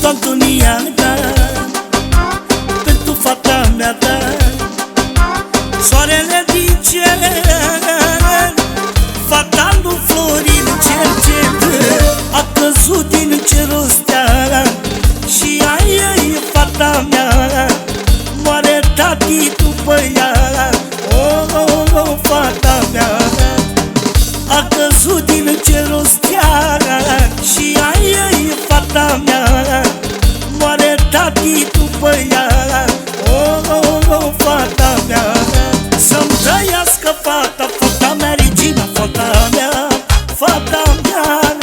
Cânt o dunia ta Pentru fata mea ta. Soarele din cer Fata lui Florin cel cel A căzut din cerul stea Și aia e fata mea. Moare tati după ea. Oh, oh, oh, fata mea. A căzut din tati după ea Oh, oh, oh, fata mea. Să-mi trăiască fata, fata mea, regina, fata mea. Fata mea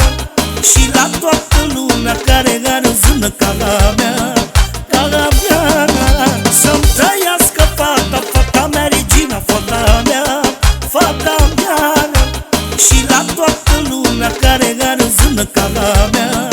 Și la toată lumea care are zână ca la mea. Ca la mea Să-mi trăiască fata, fata mea, regina, fata mea. Fata mea Și la toată lumea care are zână ca la mea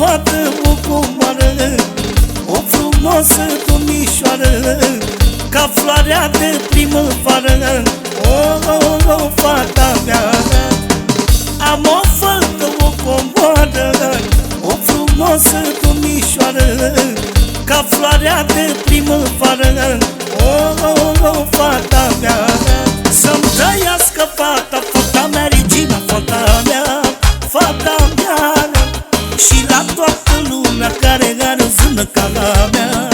fată, o comoară O frumoasă domnișoară Ca floarea de primăvară. O, o, o, fata mea. Am o fată, o comoară O frumoasă domnișoară Ca floarea de primăvară lumea care are zână ca la mea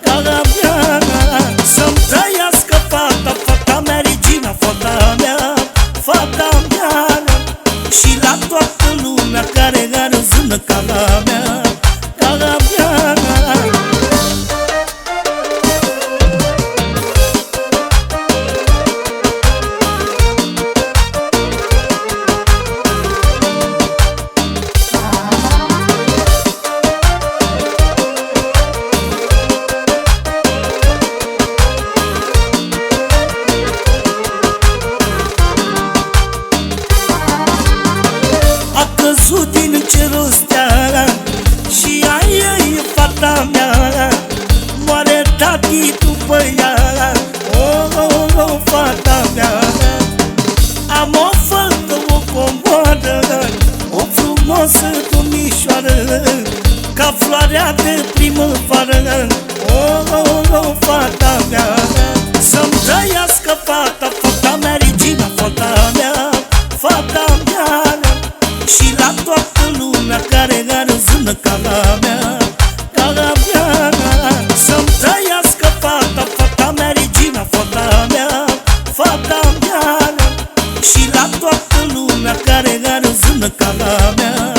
Ca la mea. Să-mi trăiască fata, fata mea, regina, fata mea Fata mea. Și la toată lumea care are zână ca la mea din cerul stea Și aia e fata mea. Moare tati după ea. Oh, oh, oh, fata mea. Am o fată, o comoară O frumoasă domnișoară Ca floarea de primăvară. Oh, oh, oh, fata mea. Să-mi trăiască fata, fata mea, regina, fata mea Fata care are zână ca la mea Ca la mea? Să-mi trăiască fata, fata mea, regina, fata mea Fata mea. Și la toată lumea care are zână ca la mea